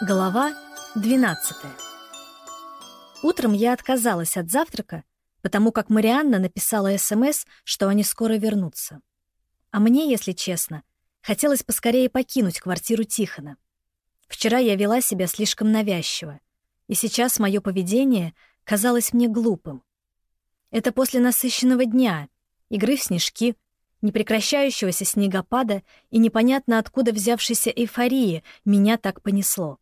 Глава 12 Утром я отказалась от завтрака, потому как Марианна написала СМС, что они скоро вернутся. А мне, если честно, хотелось поскорее покинуть квартиру Тихона. Вчера я вела себя слишком навязчиво, и сейчас мое поведение казалось мне глупым. Это после насыщенного дня, игры в снежки, непрекращающегося снегопада и непонятно откуда взявшейся эйфории меня так понесло.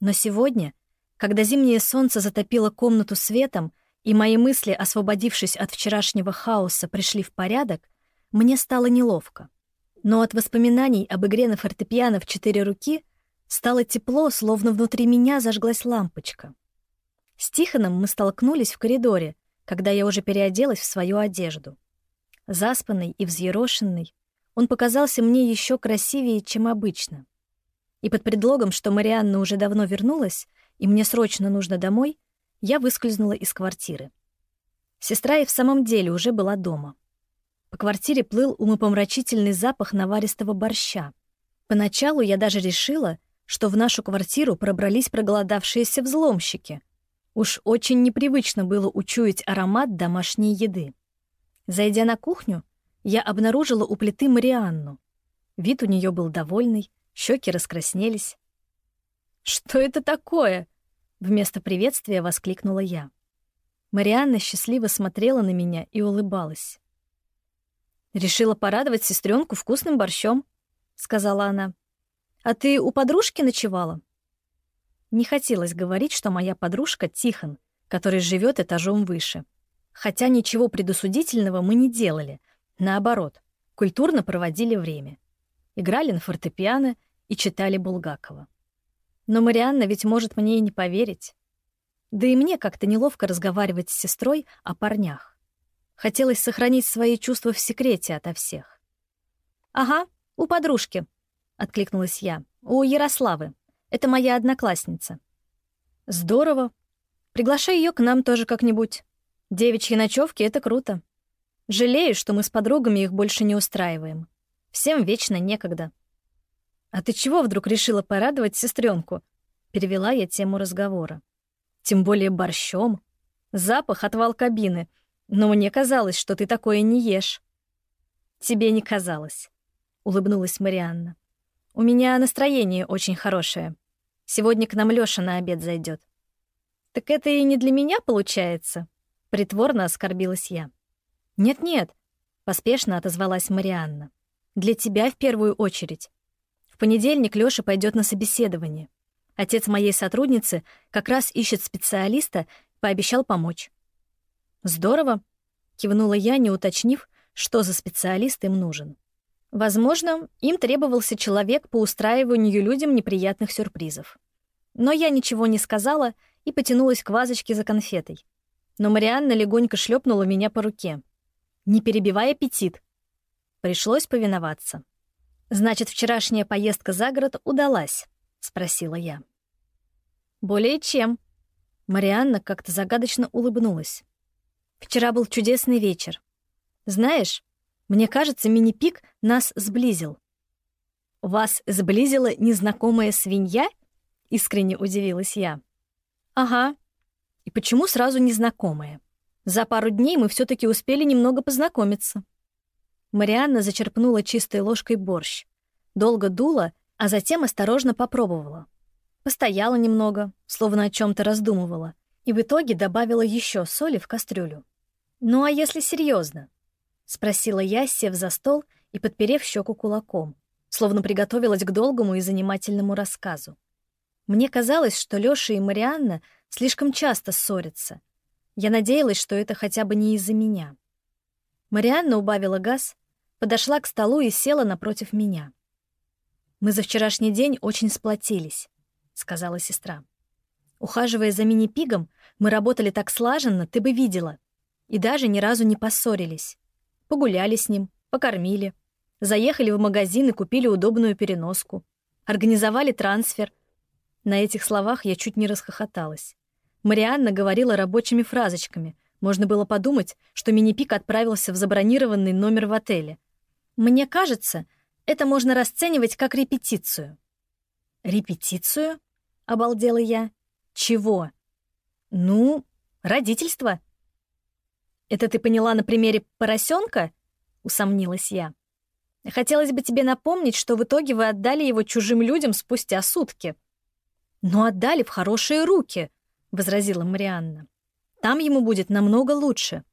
Но сегодня, когда зимнее солнце затопило комнату светом, и мои мысли, освободившись от вчерашнего хаоса, пришли в порядок, мне стало неловко. Но от воспоминаний об игре на фортепиано в четыре руки стало тепло, словно внутри меня зажглась лампочка. С Тихоном мы столкнулись в коридоре, когда я уже переоделась в свою одежду. Заспанный и взъерошенный, он показался мне еще красивее, чем обычно. И под предлогом, что Марианна уже давно вернулась, и мне срочно нужно домой, я выскользнула из квартиры. Сестра и в самом деле уже была дома. По квартире плыл умопомрачительный запах наваристого борща. Поначалу я даже решила, что в нашу квартиру пробрались проголодавшиеся взломщики. Уж очень непривычно было учуять аромат домашней еды. Зайдя на кухню, я обнаружила у плиты Марианну. Вид у нее был довольный, Щеки раскраснелись. «Что это такое?» — вместо приветствия воскликнула я. Марианна счастливо смотрела на меня и улыбалась. «Решила порадовать сестренку вкусным борщом», — сказала она. «А ты у подружки ночевала?» Не хотелось говорить, что моя подружка Тихон, который живет этажом выше. Хотя ничего предосудительного мы не делали. Наоборот, культурно проводили время. Играли на фортепиано — и читали Булгакова. Но Марианна ведь может мне и не поверить. Да и мне как-то неловко разговаривать с сестрой о парнях. Хотелось сохранить свои чувства в секрете ото всех. «Ага, у подружки», — откликнулась я. «У Ярославы. Это моя одноклассница». «Здорово. Приглашай ее к нам тоже как-нибудь. Девичьи ночевки — это круто. Жалею, что мы с подругами их больше не устраиваем. Всем вечно некогда». «А ты чего вдруг решила порадовать сестренку? Перевела я тему разговора. «Тем более борщом. Запах отвал кабины. Но мне казалось, что ты такое не ешь». «Тебе не казалось», — улыбнулась Марианна. «У меня настроение очень хорошее. Сегодня к нам Лёша на обед зайдет. «Так это и не для меня получается?» Притворно оскорбилась я. «Нет-нет», — поспешно отозвалась Марианна. «Для тебя в первую очередь понедельник Лёша пойдет на собеседование. Отец моей сотрудницы как раз ищет специалиста, пообещал помочь. «Здорово», — кивнула я, не уточнив, что за специалист им нужен. Возможно, им требовался человек по устраиванию людям неприятных сюрпризов. Но я ничего не сказала и потянулась к вазочке за конфетой. Но Марианна легонько шлепнула меня по руке. «Не перебивай аппетит». Пришлось повиноваться. «Значит, вчерашняя поездка за город удалась?» — спросила я. «Более чем». Марианна как-то загадочно улыбнулась. «Вчера был чудесный вечер. Знаешь, мне кажется, мини-пик нас сблизил». «Вас сблизила незнакомая свинья?» — искренне удивилась я. «Ага. И почему сразу незнакомая? За пару дней мы все таки успели немного познакомиться». Марианна зачерпнула чистой ложкой борщ. Долго дула, а затем осторожно попробовала. Постояла немного, словно о чем то раздумывала, и в итоге добавила еще соли в кастрюлю. «Ну а если серьезно? спросила я, сев за стол и подперев щеку кулаком, словно приготовилась к долгому и занимательному рассказу. Мне казалось, что Лёша и Марианна слишком часто ссорятся. Я надеялась, что это хотя бы не из-за меня. Марианна убавила газ, подошла к столу и села напротив меня. «Мы за вчерашний день очень сплотились», — сказала сестра. «Ухаживая за мини-пигом, мы работали так слаженно, ты бы видела. И даже ни разу не поссорились. Погуляли с ним, покормили, заехали в магазин и купили удобную переноску, организовали трансфер. На этих словах я чуть не расхохоталась. Марианна говорила рабочими фразочками. Можно было подумать, что мини-пик отправился в забронированный номер в отеле — мне кажется, это можно расценивать как репетицию. Репетицию? обалдела я. «Чего?» «Ну, родительство». «Это ты поняла на примере поросенка?» — усомнилась я. «Хотелось бы тебе напомнить, что в итоге вы отдали его чужим людям спустя сутки». «Но отдали в хорошие руки», — возразила Марианна. «Там ему будет намного лучше».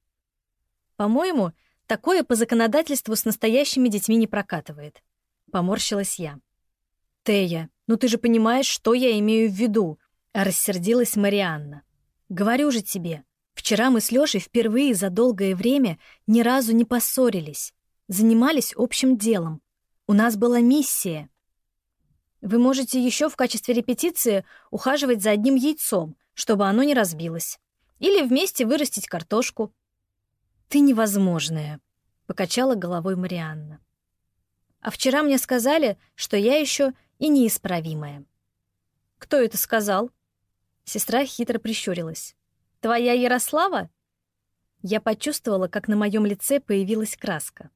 «По-моему, такое по законодательству с настоящими детьми не прокатывает», — поморщилась я. «Тея, ну ты же понимаешь, что я имею в виду», — рассердилась Марианна. «Говорю же тебе, вчера мы с Лёшей впервые за долгое время ни разу не поссорились, занимались общим делом. У нас была миссия. Вы можете еще в качестве репетиции ухаживать за одним яйцом, чтобы оно не разбилось. Или вместе вырастить картошку». «Ты невозможная», — покачала головой Марианна. «А вчера мне сказали, что я еще и неисправимая. «Кто это сказал?» Сестра хитро прищурилась. «Твоя Ярослава?» Я почувствовала, как на моем лице появилась краска.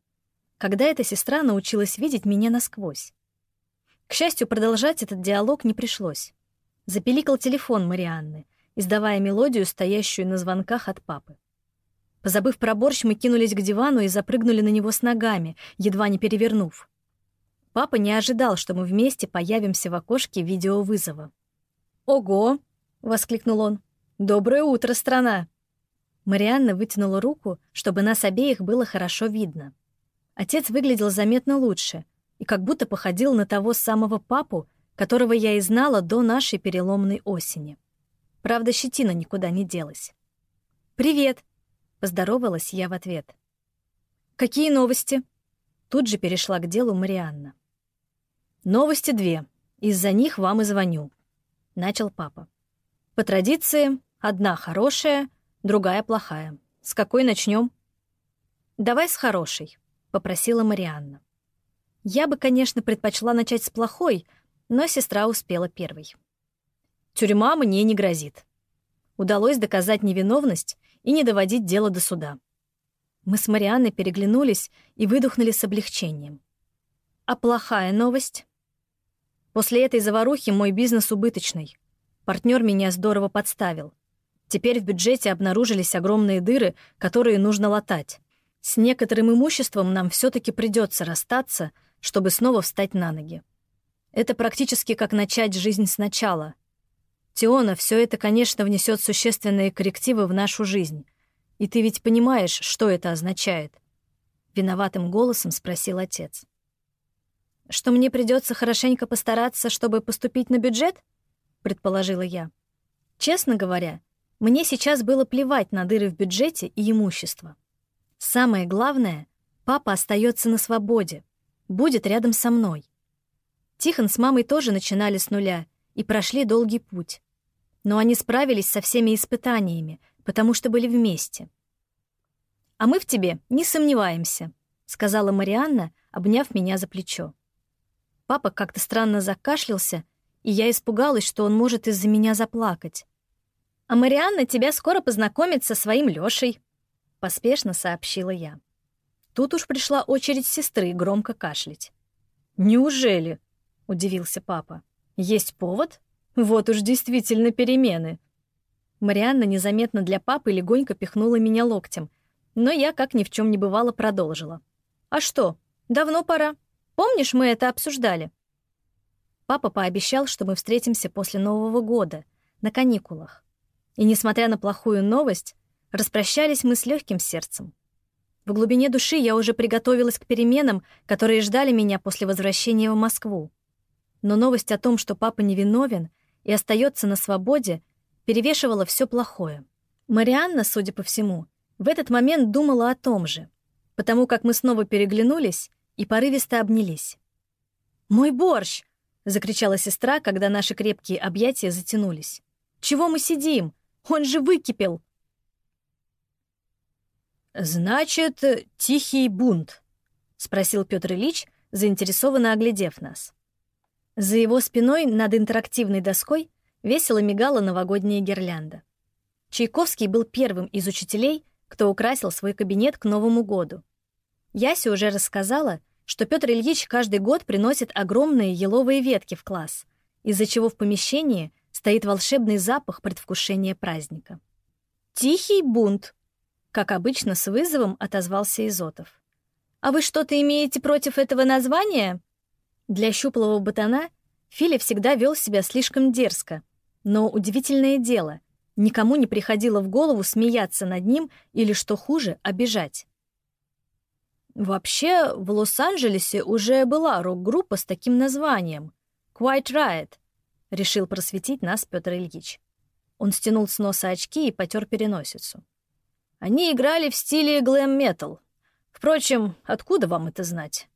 Когда эта сестра научилась видеть меня насквозь. К счастью, продолжать этот диалог не пришлось. Запеликал телефон Марианны, издавая мелодию, стоящую на звонках от папы. Позабыв про борщ, мы кинулись к дивану и запрыгнули на него с ногами, едва не перевернув. Папа не ожидал, что мы вместе появимся в окошке видеовызова. «Ого!» — воскликнул он. «Доброе утро, страна!» Марианна вытянула руку, чтобы нас обеих было хорошо видно. Отец выглядел заметно лучше и как будто походил на того самого папу, которого я и знала до нашей переломной осени. Правда, щетина никуда не делась. «Привет!» — поздоровалась я в ответ. «Какие новости?» Тут же перешла к делу Марианна. «Новости две. Из-за них вам и звоню», — начал папа. «По традиции, одна хорошая, другая плохая. С какой начнем? «Давай с хорошей», — попросила Марианна. Я бы, конечно, предпочла начать с плохой, но сестра успела первой. Тюрьма мне не грозит. Удалось доказать невиновность и не доводить дело до суда. Мы с Марианной переглянулись и выдохнули с облегчением. А плохая новость? После этой заварухи мой бизнес убыточный. Партнер меня здорово подставил. Теперь в бюджете обнаружились огромные дыры, которые нужно латать. С некоторым имуществом нам все-таки придется расстаться, чтобы снова встать на ноги. Это практически как начать жизнь сначала. Теона, все это, конечно, внесет существенные коррективы в нашу жизнь. И ты ведь понимаешь, что это означает? Виноватым голосом спросил отец что мне придется хорошенько постараться, чтобы поступить на бюджет?» — предположила я. Честно говоря, мне сейчас было плевать на дыры в бюджете и имущество. Самое главное, папа остается на свободе, будет рядом со мной. Тихон с мамой тоже начинали с нуля и прошли долгий путь. Но они справились со всеми испытаниями, потому что были вместе. «А мы в тебе не сомневаемся», — сказала Марианна, обняв меня за плечо. Папа как-то странно закашлялся, и я испугалась, что он может из-за меня заплакать. «А Марианна тебя скоро познакомит со своим Лёшей», — поспешно сообщила я. Тут уж пришла очередь сестры громко кашлять. «Неужели?» — удивился папа. «Есть повод? Вот уж действительно перемены». Марианна незаметно для папы легонько пихнула меня локтем, но я, как ни в чем не бывало, продолжила. «А что, давно пора?» Помнишь, мы это обсуждали?» Папа пообещал, что мы встретимся после Нового года, на каникулах. И, несмотря на плохую новость, распрощались мы с легким сердцем. В глубине души я уже приготовилась к переменам, которые ждали меня после возвращения в Москву. Но новость о том, что папа невиновен и остается на свободе, перевешивала все плохое. Марианна, судя по всему, в этот момент думала о том же, потому как мы снова переглянулись и порывисто обнялись. «Мой борщ!» — закричала сестра, когда наши крепкие объятия затянулись. «Чего мы сидим? Он же выкипел!» «Значит, тихий бунт?» — спросил Петр Ильич, заинтересованно оглядев нас. За его спиной над интерактивной доской весело мигала новогодняя гирлянда. Чайковский был первым из учителей, кто украсил свой кабинет к Новому году. Яся уже рассказала, что Петр Ильич каждый год приносит огромные еловые ветки в класс, из-за чего в помещении стоит волшебный запах предвкушения праздника. «Тихий бунт», — как обычно с вызовом отозвался Изотов. «А вы что-то имеете против этого названия?» Для щуплого ботана Филя всегда вел себя слишком дерзко. Но удивительное дело, никому не приходило в голову смеяться над ним или, что хуже, обижать. Вообще, в Лос-Анджелесе уже была рок-группа с таким названием — Quite Riot, — решил просветить нас Петр Ильич. Он стянул с носа очки и потер переносицу. Они играли в стиле глэм-метал. Впрочем, откуда вам это знать?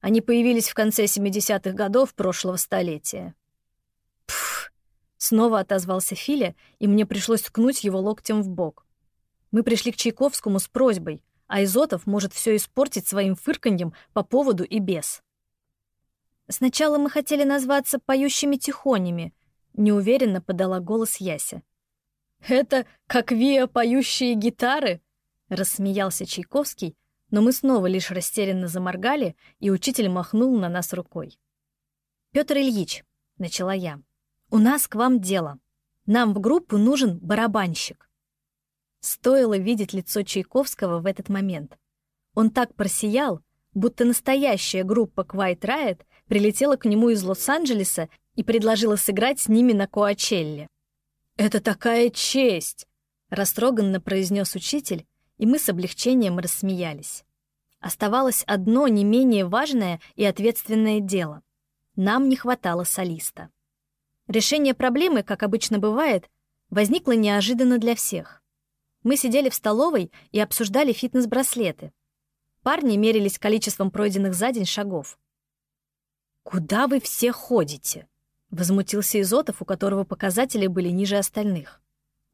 Они появились в конце 70-х годов прошлого столетия. Пф! Снова отозвался Филя, и мне пришлось ткнуть его локтем в бок. Мы пришли к Чайковскому с просьбой, а Изотов может все испортить своим фырканьем по поводу и без. Сначала мы хотели назваться «Поющими тихонями», — неуверенно подала голос Яся. «Это как Виа поющие гитары?» — рассмеялся Чайковский, но мы снова лишь растерянно заморгали, и учитель махнул на нас рукой. «Пётр Ильич», — начала я, — «у нас к вам дело. Нам в группу нужен барабанщик». Стоило видеть лицо Чайковского в этот момент. Он так просиял, будто настоящая группа Quiet Riot прилетела к нему из Лос-Анджелеса и предложила сыграть с ними на Коачелле. «Это такая честь!» — растроганно произнес учитель, и мы с облегчением рассмеялись. Оставалось одно не менее важное и ответственное дело. Нам не хватало солиста. Решение проблемы, как обычно бывает, возникло неожиданно для всех. Мы сидели в столовой и обсуждали фитнес-браслеты. Парни мерились количеством пройденных за день шагов. «Куда вы все ходите?» — возмутился Изотов, у которого показатели были ниже остальных.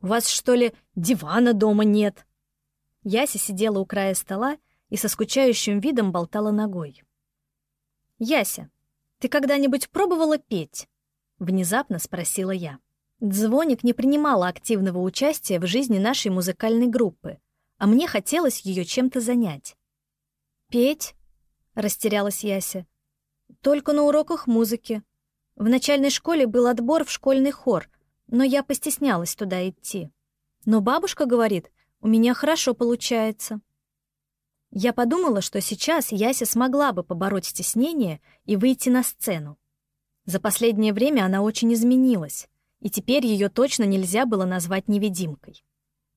«У вас, что ли, дивана дома нет?» Яся сидела у края стола и со скучающим видом болтала ногой. «Яся, ты когда-нибудь пробовала петь?» — внезапно спросила я. Дзвоник не принимала активного участия в жизни нашей музыкальной группы, а мне хотелось ее чем-то занять. «Петь?» — растерялась Яся. «Только на уроках музыки. В начальной школе был отбор в школьный хор, но я постеснялась туда идти. Но бабушка говорит, у меня хорошо получается. Я подумала, что сейчас Яся смогла бы побороть стеснение и выйти на сцену. За последнее время она очень изменилась, и теперь ее точно нельзя было назвать невидимкой.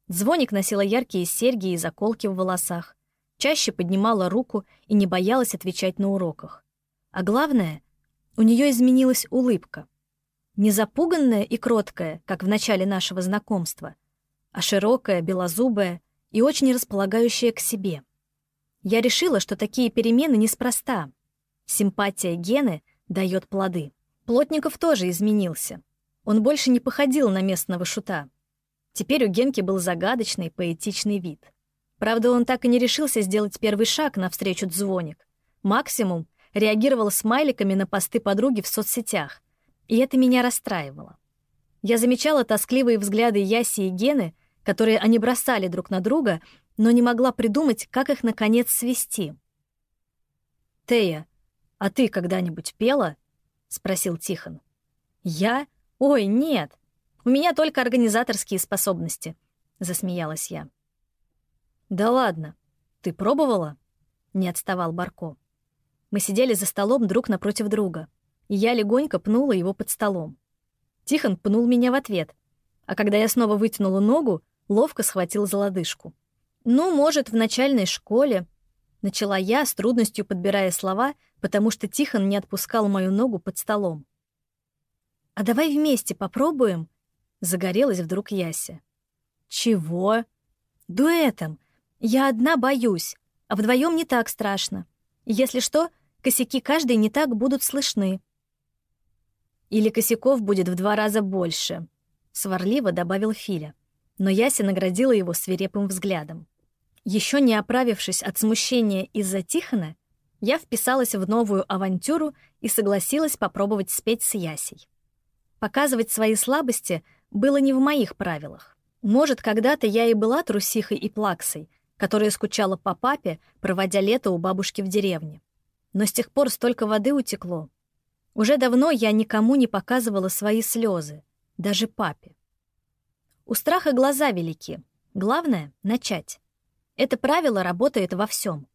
Звоник носила яркие серьги и заколки в волосах, чаще поднимала руку и не боялась отвечать на уроках. А главное, у нее изменилась улыбка. Не запуганная и кроткая, как в начале нашего знакомства, а широкая, белозубая и очень располагающая к себе. Я решила, что такие перемены неспроста. Симпатия Гены дает плоды. Плотников тоже изменился. Он больше не походил на местного шута. Теперь у Генки был загадочный, поэтичный вид. Правда, он так и не решился сделать первый шаг навстречу Дзвоник. Максимум реагировал смайликами на посты подруги в соцсетях, и это меня расстраивало. Я замечала тоскливые взгляды Яси и Гены, которые они бросали друг на друга, но не могла придумать, как их, наконец, свести. «Тея, а ты когда-нибудь пела?» — спросил Тихон. «Я? Ой, нет. У меня только организаторские способности», — засмеялась я. «Да ладно. Ты пробовала?» — не отставал Барко. Мы сидели за столом друг напротив друга, и я легонько пнула его под столом. Тихон пнул меня в ответ, а когда я снова вытянула ногу, ловко схватил за лодыжку. «Ну, может, в начальной школе», — начала я, с трудностью подбирая слова, потому что Тихон не отпускал мою ногу под столом. «А давай вместе попробуем?» — загорелась вдруг Яся. «Чего?» «Дуэтом. Я одна боюсь, а вдвоем не так страшно. Если что, косяки каждой не так будут слышны». «Или косяков будет в два раза больше», — сварливо добавил Филя но Яся наградила его свирепым взглядом. Еще не оправившись от смущения из-за Тихона, я вписалась в новую авантюру и согласилась попробовать спеть с Ясей. Показывать свои слабости было не в моих правилах. Может, когда-то я и была трусихой и плаксой, которая скучала по папе, проводя лето у бабушки в деревне. Но с тех пор столько воды утекло. Уже давно я никому не показывала свои слезы, даже папе. У страха глаза велики. Главное — начать. Это правило работает во всем.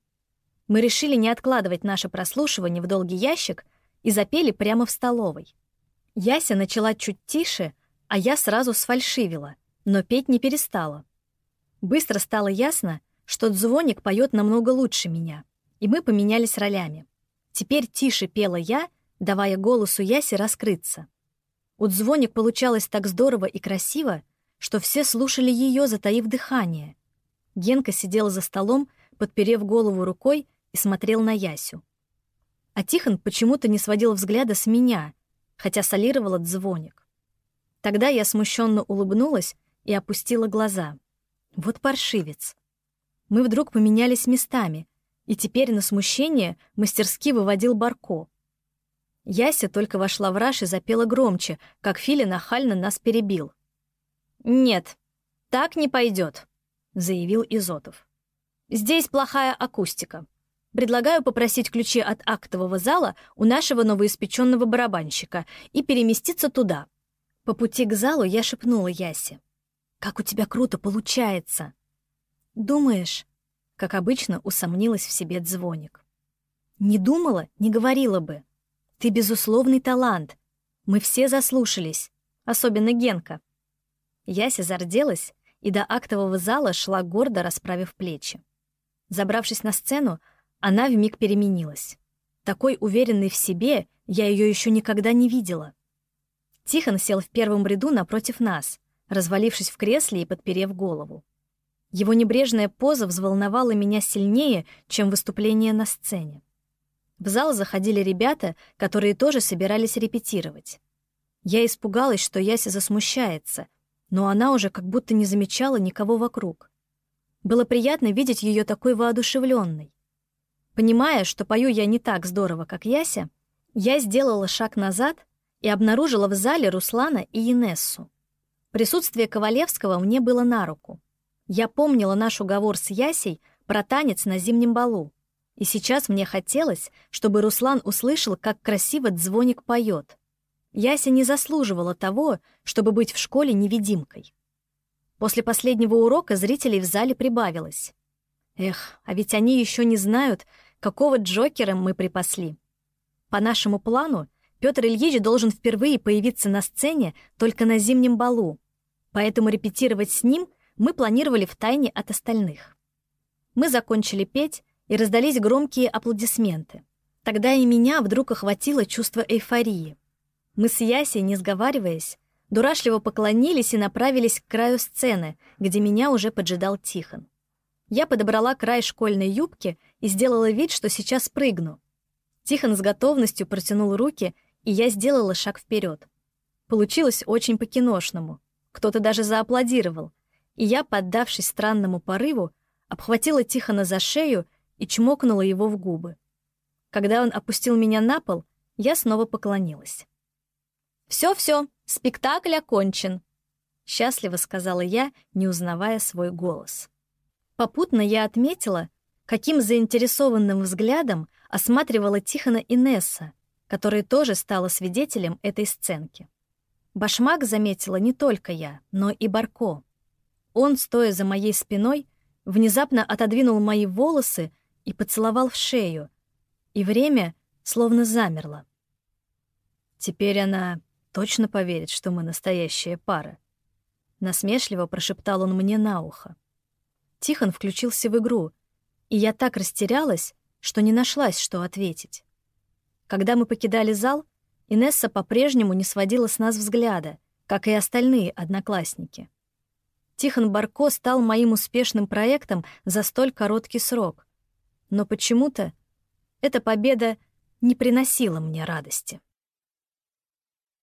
Мы решили не откладывать наше прослушивание в долгий ящик и запели прямо в столовой. Яся начала чуть тише, а я сразу сфальшивила, но петь не перестала. Быстро стало ясно, что Дзвоник поет намного лучше меня, и мы поменялись ролями. Теперь тише пела я, давая голосу Яси раскрыться. У Дзвоник получалось так здорово и красиво, что все слушали ее, затаив дыхание. Генка сидел за столом, подперев голову рукой и смотрел на Ясю. А Тихон почему-то не сводил взгляда с меня, хотя солировала Дзвоник. Тогда я смущенно улыбнулась и опустила глаза. Вот паршивец. Мы вдруг поменялись местами, и теперь на смущение мастерски выводил Барко. Яся только вошла в раж и запела громче, как Филя нахально нас перебил. «Нет, так не пойдет», — заявил Изотов. «Здесь плохая акустика. Предлагаю попросить ключи от актового зала у нашего новоиспеченного барабанщика и переместиться туда». По пути к залу я шепнула Ясе. «Как у тебя круто получается!» «Думаешь?» — как обычно усомнилась в себе Дзвоник. «Не думала, не говорила бы. Ты безусловный талант. Мы все заслушались, особенно Генка». Яся зарделась и до актового зала шла гордо, расправив плечи. Забравшись на сцену, она вмиг переменилась. Такой уверенной в себе я ее еще никогда не видела. Тихон сел в первом ряду напротив нас, развалившись в кресле и подперев голову. Его небрежная поза взволновала меня сильнее, чем выступление на сцене. В зал заходили ребята, которые тоже собирались репетировать. Я испугалась, что Яся засмущается, но она уже как будто не замечала никого вокруг. Было приятно видеть ее такой воодушевленной. Понимая, что пою я не так здорово, как Яся, я сделала шаг назад и обнаружила в зале Руслана и Инессу. Присутствие Ковалевского мне было на руку. Я помнила наш уговор с Ясей про танец на зимнем балу, и сейчас мне хотелось, чтобы Руслан услышал, как красиво Дзвоник поет. Яся не заслуживала того, чтобы быть в школе невидимкой. После последнего урока зрителей в зале прибавилось. Эх, а ведь они еще не знают, какого Джокера мы припасли. По нашему плану, Петр Ильич должен впервые появиться на сцене только на зимнем балу, поэтому репетировать с ним мы планировали втайне от остальных. Мы закончили петь, и раздались громкие аплодисменты. Тогда и меня вдруг охватило чувство эйфории. Мы с Ясей, не сговариваясь, дурашливо поклонились и направились к краю сцены, где меня уже поджидал Тихон. Я подобрала край школьной юбки и сделала вид, что сейчас прыгну. Тихон с готовностью протянул руки, и я сделала шаг вперед. Получилось очень по-киношному. Кто-то даже зааплодировал. И я, поддавшись странному порыву, обхватила Тихона за шею и чмокнула его в губы. Когда он опустил меня на пол, я снова поклонилась. «Все-все, спектакль окончен», — счастливо сказала я, не узнавая свой голос. Попутно я отметила, каким заинтересованным взглядом осматривала Тихона Инесса, которая тоже стала свидетелем этой сценки. Башмак заметила не только я, но и Барко. Он, стоя за моей спиной, внезапно отодвинул мои волосы и поцеловал в шею, и время словно замерло. Теперь она точно поверит, что мы настоящая пара. Насмешливо прошептал он мне на ухо. Тихон включился в игру, и я так растерялась, что не нашлась, что ответить. Когда мы покидали зал, Инесса по-прежнему не сводила с нас взгляда, как и остальные одноклассники. Тихон Барко стал моим успешным проектом за столь короткий срок, но почему-то эта победа не приносила мне радости.